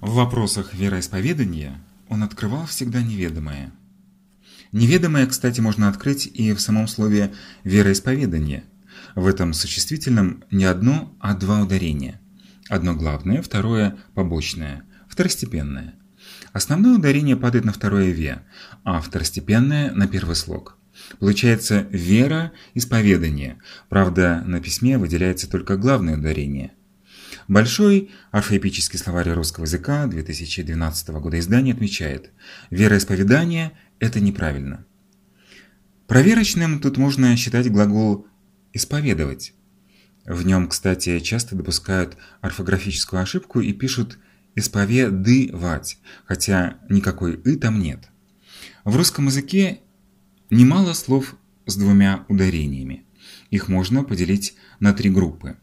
В вопросах вероисповедания он открывал всегда неведомое. Неведомое, кстати, можно открыть и в самом слове «вероисповедание». В этом существительном не одно, а два ударения. Одно главное, второе побочное, второстепенное. Основное ударение падает на второе «ве», а второстепенное – на первый слог. Получается «вера» – исповедание, правда, на письме выделяется только главное ударение. Большой орфоэпический словарь русского языка 2012 года издания отмечает «вероисповедание – это неправильно». Проверочным тут можно считать глагол «исповедовать». В нем, кстати, часто допускают орфографическую ошибку и пишут «исповедывать», хотя никакой «и» там нет. В русском языке немало слов с двумя ударениями. Их можно поделить на три группы.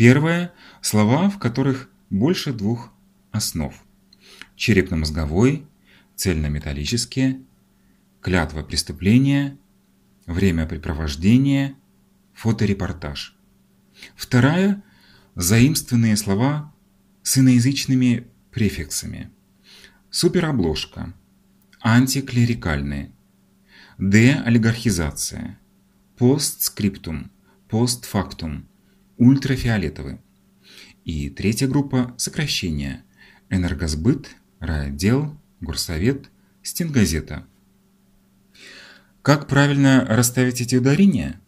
Первое – слова, в которых больше двух основ. Черепно-мозговой, цельнометаллические, клятва преступления, времяпрепровождение, фоторепортаж. Вторая – заимствованные слова с иноязычными префиксами. Суперобложка, антиклерикальные, деолигархизация, постскриптум, постфактум, ультрафиолетовый. И третья группа – сокращения – энергосбыт, райотдел, горсовет, стенгазета. Как правильно расставить эти ударения?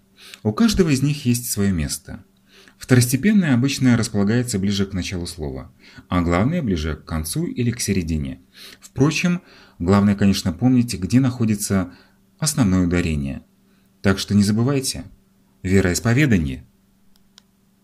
У каждого из них есть свое место – Второстепенное обычно располагается ближе к началу слова, а главное ближе к концу или к середине. Впрочем, главное, конечно, помнить, где находится основное ударение. Так что не забывайте, вероисповедание –